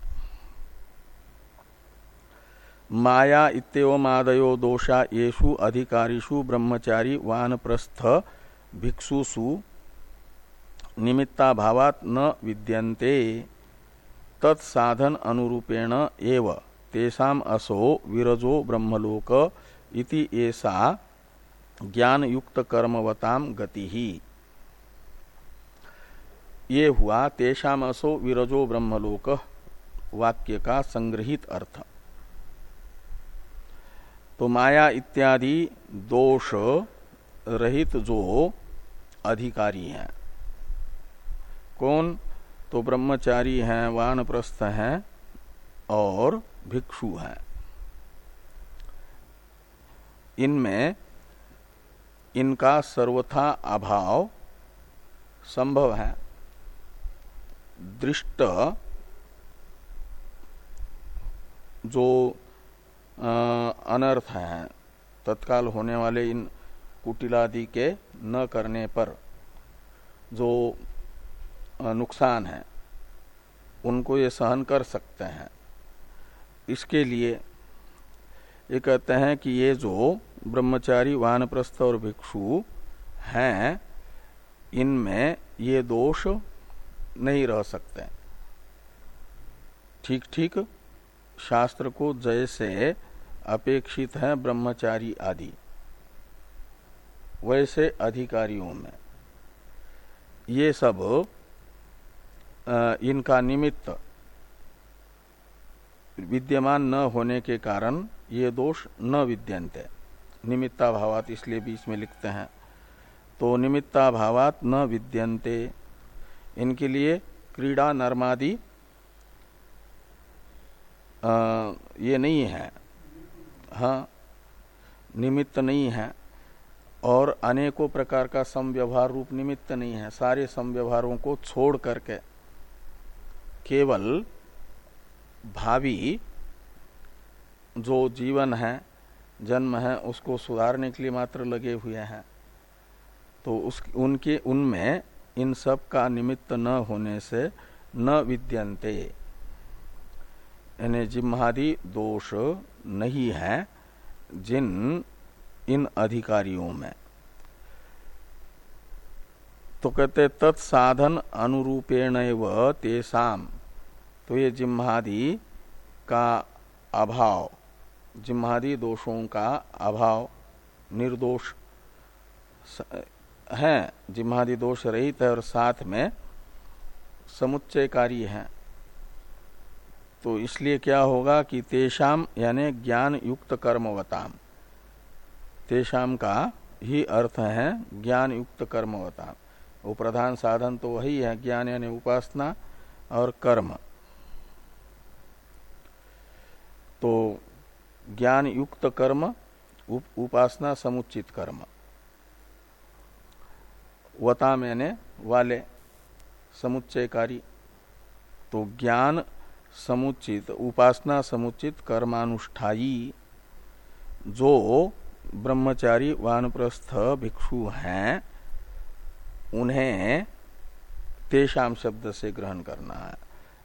माया इतवमादयो दोषा येषु अधिकारीषु ब्रह्मचारी वानप्रस्थ भिक्षुषु निमित्ताभावात न विद्यन्ते। तत्साधन अनुरूपेण एव। तेषाम असो विरजो ब्रह्मलोक इति ऐसा ज्ञान युक्त कर्मवताम गति। ही ये हुआ तेषाम असो विरजो ब्रह्मलोक वाक्य का संग्रहित अर्थ। तो माया इत्यादि दोष रहित जो अधिकारी हैं। कौन? तो ब्रह्मचारी हैं, वानप्रस्थ हैं और भिक्षु हैं। इनमें इनका सर्वथा अभाव संभव है। दृष्ट जो अनर्थ है, तत्काल होने वाले इन कुटिलादि के न करने पर जो नुकसान है, उनको ये सहन कर सकते हैं। इसके लिए ये कहते हैं कि ये जो ब्रह्मचारी, वानप्रस्थ और भिक्षु हैं, इनमें ये दोष नहीं रह सकते। ठीक ठीक शास्त्र को जैसे अपेक्षित है ब्रह्मचारी आदि, वैसे अधिकारियों में। ये सब इनका निमित्त विद्यमान न होने के कारण ये दोष न विद्यंते निमित्ता भावात इसलिए भी इसमें लिखते हैं। तो निमित्ता भावात न विद्यंते इनके लिए क्रीड़ा नर्मादि ये नहीं है। हाँ निमित्त नहीं है। और अनेकों प्रकार का समव्यवहार रूप निमित्त नहीं है। सारे समव्यवहारों को छोड़ करके केवल भावी जो जीवन है, जन्म है, उसको सुधारने के लिए मात्र लगे हुए हैं। तो उस, उनके, उनमें इन सब का निमित्त न होने से न विद्यंते यानी जिम्हादि दोष नहीं है जिन, इन अधिकारियों में। तो कहते तत्साधन अनुरूपेण तेसाम तो ये जिम्हादि का अभाव, जिम्हादि दोषों का अभाव, निर्दोष है, जिम्हादि दोष रहित है और साथ में समुच्चयकारी है। तो इसलिए क्या होगा कि तेषाम यानी ज्ञान युक्त कर्मवताम। तेषाम का ही अर्थ है ज्ञान युक्त कर्मवताम। वो प्रधान साधन तो वही है, ज्ञान यानी उपासना और कर्म। तो ज्ञान युक्त कर्म उप, उपासना समुचित कर्म। वता मैंने वाले समुच्चयकारी तो ज्ञान समुचित उपासना समुचित कर्मानुष्ठाई जो ब्रह्मचारी वानप्रस्थ भिक्षु हैं उन्हें तेषाम शब्द से ग्रहण करना है।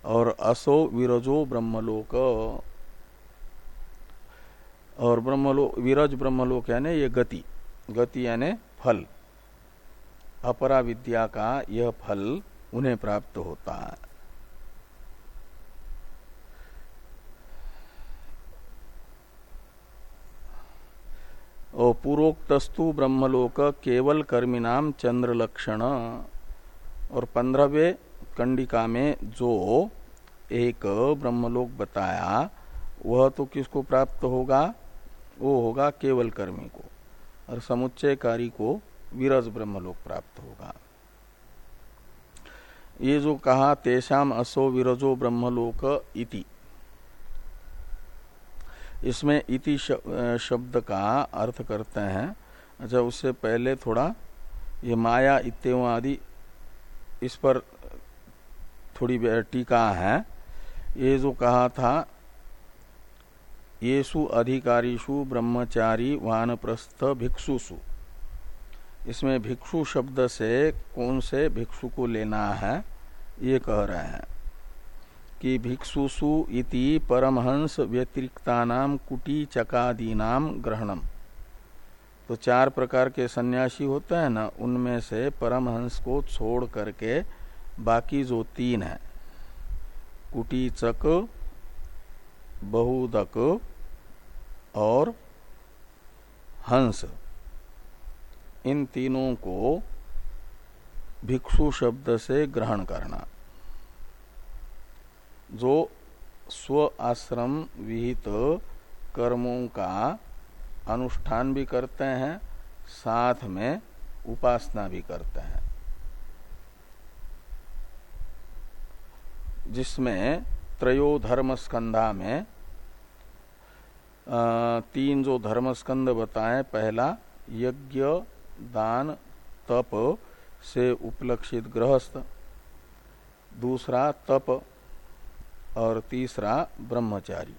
और असो विरजो ब्रह्मलोक और ब्रह्मलोक विरज ब्रह्मलोक यानी ये गति। गति यानी फल। अपरा विद्या का यह फल उन्हें प्राप्त होता है। और पूर्वोक्तस्तु ब्रह्मलोक केवल कर्मिनाम चंद्र लक्षण और पंद्रहवे कंडिका में जो एक ब्रह्मलोक बताया, वह तो किसको प्राप्त होगा? वो होगा केवल कर्मी को, और समुच्चय समुच्चयकारी को विरज ब्रह्मलोक प्राप्त होगा। ये जो कहा तेषाम असो विरजो ब्रह्मलोक इति। इसमें इति शब्द का अर्थ करते हैं अच्छा उससे पहले थोड़ा ये माया इतव आदि, इस पर थोड़ी टीका है। ये जो कहा था येसु अधिकारीषु, ब्रह्मचारी, वानप्रस्थ, भिक्षुषु। इसमें भिक्षु शब्द से कौन से भिक्षु को लेना है, ये कह रहे हैं कि भिक्षुषु इति परमहंस व्यतिरिक्तानाम कुटी चकादीनाम ग्रहणम। तो चार प्रकार के सन्यासी होते हैं ना, उनमें से परमहंस को छोड़ करके बाकी जो तीन है कुटीचक बहुदक और हंस। इन तीनों को भिक्षु शब्द से ग्रहण करना। जो स्व आश्रम विहित कर्मों का अनुष्ठान भी करते हैं, साथ में उपासना भी करते हैं। जिसमें त्रयो धर्म स्कंधा में तीन जो धर्मस्कंद बताए, पहला, यज्ञ, दान, तप से उपलक्षित गृहस्थ। दूसरा, तप और तीसरा, ब्रह्मचारी।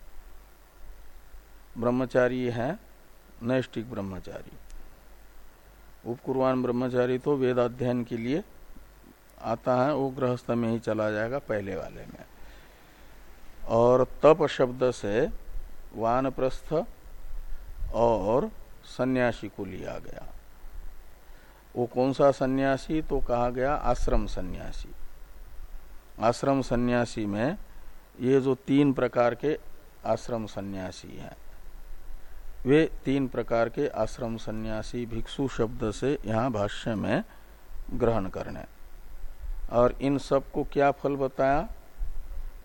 ब्रह्मचारी है नैष्टिक ब्रह्मचारी। उपकुर्वान ब्रह्मचारी तो वेद अध्ययन के लिए आता है, वो गृहस्थ में ही चला जाएगा, पहले वाले में। और तप शब्द से वानप्रस्थ और सन्यासी को लिया गया। वो कौन सा सन्यासी? तो कहा गया आश्रम सन्यासी। आश्रम सन्यासी में ये जो तीन प्रकार के आश्रम सन्यासी हैं, वे तीन प्रकार के आश्रम सन्यासी भिक्षु शब्द से यहाँ भाष्य में ग्रहण करने। और इन सबको क्या फल बताया?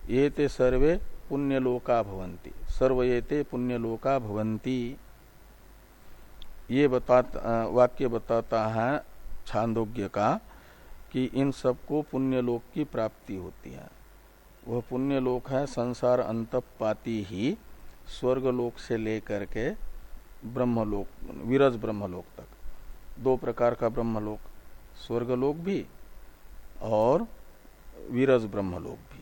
ये ते सर्वे पुण्यलोका भवंती सर्व ये ते पुण्यलोका भवंती ये बताता वाक्य बताता है छांदोग्य का कि इन सबको पुण्यलोक की प्राप्ति होती है। वह पुण्यलोक है संसार अंतपाती ही स्वर्गलोक से लेकर के ब्रह्मलोक, विरज ब्रह्मलोक तक। दो प्रकार का ब्रह्मलोक, स्वर्गलोक भी और विरज ब्रह्मलोक भी।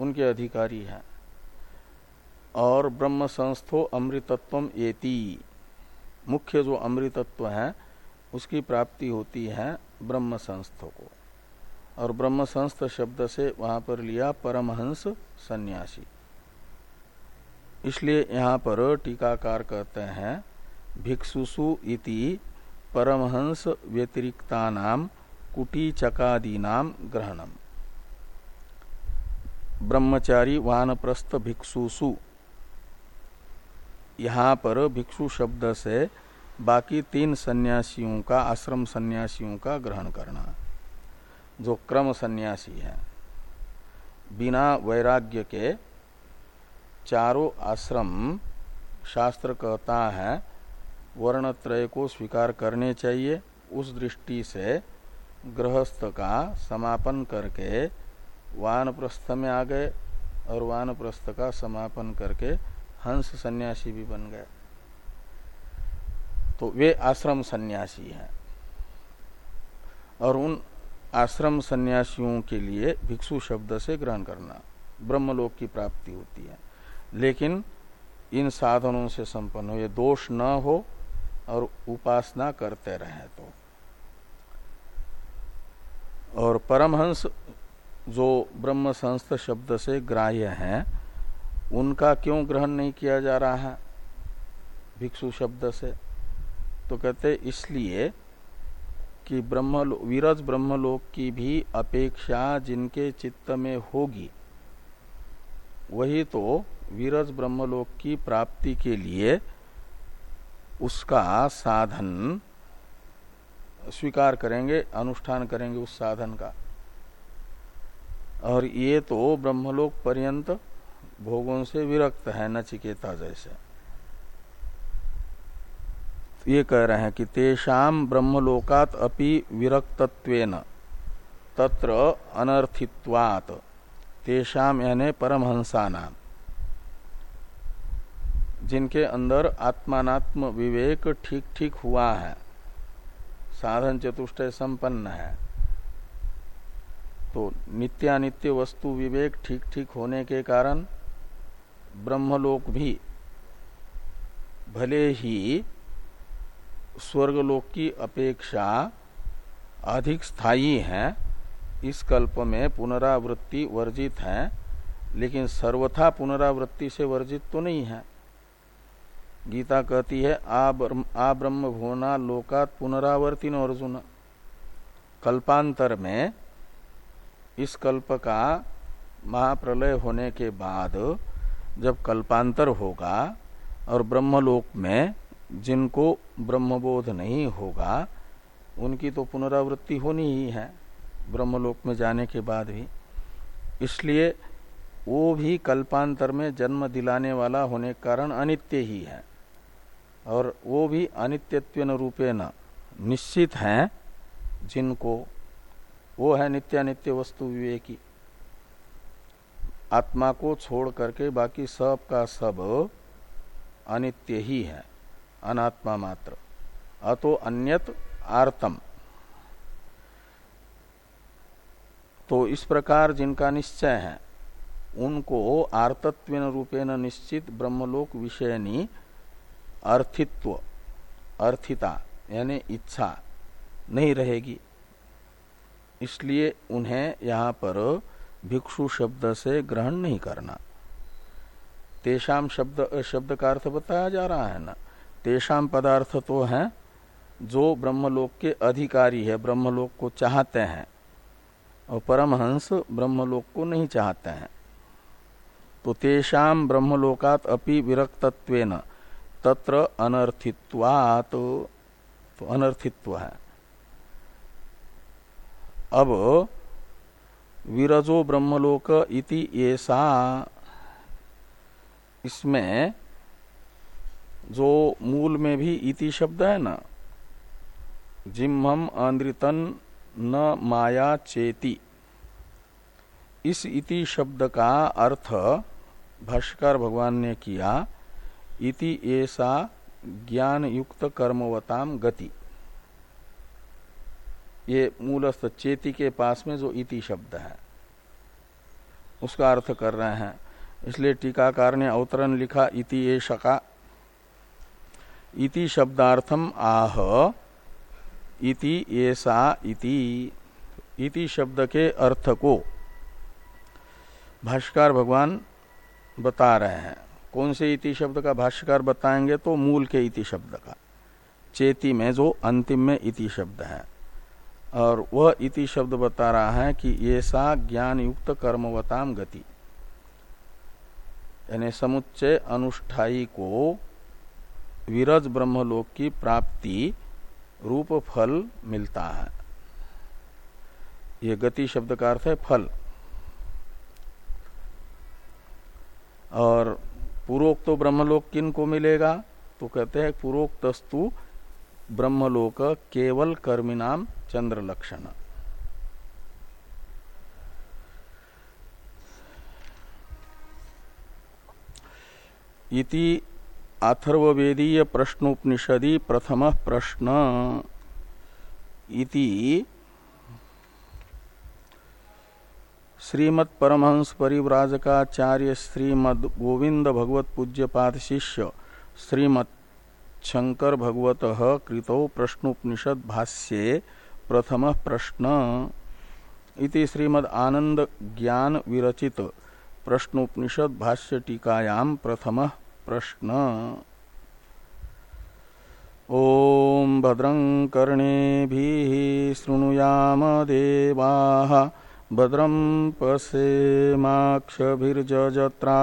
उनके अधिकारी हैं। और ब्रह्म संस्थो अमृतत्व एति। मुख्य जो अमृतत्व है, उसकी प्राप्ति होती है ब्रह्म संस्थो को। और ब्रह्म संस्थ शब्द से वहाँ पर लिया परमहंस सन्यासी। इसलिए यहाँ पर टीकाकार कहते हैं, भिक्षुसु इति परमहंस व्यतिरिक्ता नाम कुटी चकादीनाम ग्रहणम। ब्रह्मचारी वानप्रस्थ भिक्षुसु। यहाँ पर भिक्षु शब्द से बाकी तीन सन्यासियों का आश्रम सन्यासियों का ग्रहण करना, जो क्रम सन्यासी है। बिना वैराग्य के चारों आश्रम शास्त्र कहता है, वर्णत्रय को स्वीकार करने चाहिए, उस दृष्टि से गृहस्थ का समापन करके वानप्रस्थ में आ गए और वानप्रस्थ का समापन करके हंस सन्यासी भी बन गए। तो वे आश्रम सन्यासी हैं। और उन आश्रम सन्यासियों के लिए भिक्षु शब्द से ग्रहण करना ब्रह्मलोक की प्राप्ति होती है। लेकिन इन साधनों से संपन्न हो, ये दोष न हो और उपासना करते रहे तो। और परमहंस जो ब्रह्म संस्थ शब्द से ग्राह्य हैं, उनका क्यों ग्रहण नहीं किया जा रहा है भिक्षु शब्द से? तो कहते इसलिए कि ब्रह्म विरज ब्रह्मलोक की भी अपेक्षा जिनके चित्त में होगी, वही तो विरज ब्रह्मलोक की प्राप्ति के लिए उसका साधन स्वीकार करेंगे, अनुष्ठान करेंगे उस साधन का। और ये तो ब्रह्मलोक पर्यंत भोगों से विरक्त है, नचिकेता जैसे। ये कह रहे हैं कि तेषाम ब्रह्मलोकात अपि विरक्तत्वेन, तत्र अनर्थित्वात तेषाम यानी परमहंसा नाम जिनके अंदर आत्मात्म विवेक ठीक ठीक हुआ है, साधन चतुष्टय संपन्न है। तो नित्यानित्य वस्तु विवेक ठीक ठीक होने के कारण ब्रह्मलोक भी भले ही स्वर्गलोक की अपेक्षा अधिक स्थायी है, इस कल्प में पुनरावृत्ति वर्जित है, लेकिन सर्वथा पुनरावृत्ति से वर्जित तो नहीं है। गीता कहती है, आ ब्रह्म भुवना लोकात पुनरावर्तिन अर्जुन कल्पांतर में इस कल्प का महाप्रलय होने के बाद जब कल्पांतर होगा और ब्रह्मलोक में जिनको ब्रह्मबोध नहीं होगा, उनकी तो पुनरावृत्ति होनी ही है, ब्रह्मलोक में जाने के बाद भी। इसलिए वो भी कल्पांतर में जन्म दिलाने वाला होने के कारण अनित्य ही है। और वो भी अनित्यत्व रूपे न निश्चित है जिनको वो है नित्यानित्य वस्तु विवेकी। आत्मा को छोड़ करके बाकी सब का सब अनित्य ही है, अनात्मा मात्र। अतो अन्यत आर्तम। तो इस प्रकार जिनका निश्चय है, उनको आर्तत्व रूपेण निश्चित ब्रह्मलोक विषयनी अर्थित्व, अर्थिता, यानी इच्छा नहीं रहेगी। इसलिए उन्हें यहाँ पर भिक्षु शब्द से ग्रहण नहीं करना। तेषाम शब्द शब्द का अर्थ बताया जा रहा है ना? तेषाम पदार्थ तो है, जो ब्रह्मलोक के अधिकारी है, ब्रह्मलोक को चाहते हैं, और परमहंस ब्रह्मलोक को नहीं चाहते हैं। तो तेषाम ब्रह्मलोकात अपि विरक्तत्वेन, तत्र अनर्थित्वात तो अनर्थित्व है। अब विरजो ब्रह्मलोक इति ऐसा इसमें जो मूल में भी इति शब्द है ना, जिम्हम अनृतन न माया चेती। इस इति शब्द का अर्थ भाष्कर भगवान ने किया, इति ऐसा ज्ञान युक्त कर्मवताम गति। ये मूलस्थ चेती के पास में जो इति शब्द है, उसका अर्थ कर रहे हैं। इसलिए टीकाकार ने अवतरण लिखा, इति ये शका। इति शब्दार्थम आह, इति ऐसा इति। इति शब्द के अर्थ को भाष्कर भगवान बता रहे हैं। कौन से इति शब्द का भाष्यकार बताएँगे तो मूल के इति शब्द का। चेती में जो अंतिम में इति शब्द है। और वह इति शब्द बता रहा है कि ये सा ज्ञान युक्त कर्मवताम गति। यानी समुच्चय अनुष्ठाई को विरज ब्रह्मलोक की प्राप्ति रूप फल मिलता है। ये गति शब्द का अर्थ है फल। और पूर्वोक्त ब्रह्मलोक किन को मिलेगा? तो कहते हैं पूर्वोक्तस्तु ब्रह्मलोक केवल कर्मिनाम चंद्र लक्षण इति अथर्वेदीय प्रश्नोपनिषदि प्रथम प्रश्न। इति श्रीमद परमहंस परिव्राजकाचार्य श्रीमद गोविंद भगवत पूज्यपाद शिष्य श्रीमद शंकर भगवत कृतो प्रश्नोपनिषद भाष्ये प्रथम प्रश्न इति श्रीमद आनंद ज्ञान विरचित प्रश्नोपनिषद भाष्य टीकायाम प्रथम प्रश्न। ओम भद्रं कर्णेभिः शृणुयाम देवा, भद्रं पश्येमाक्षभिर्जत्रा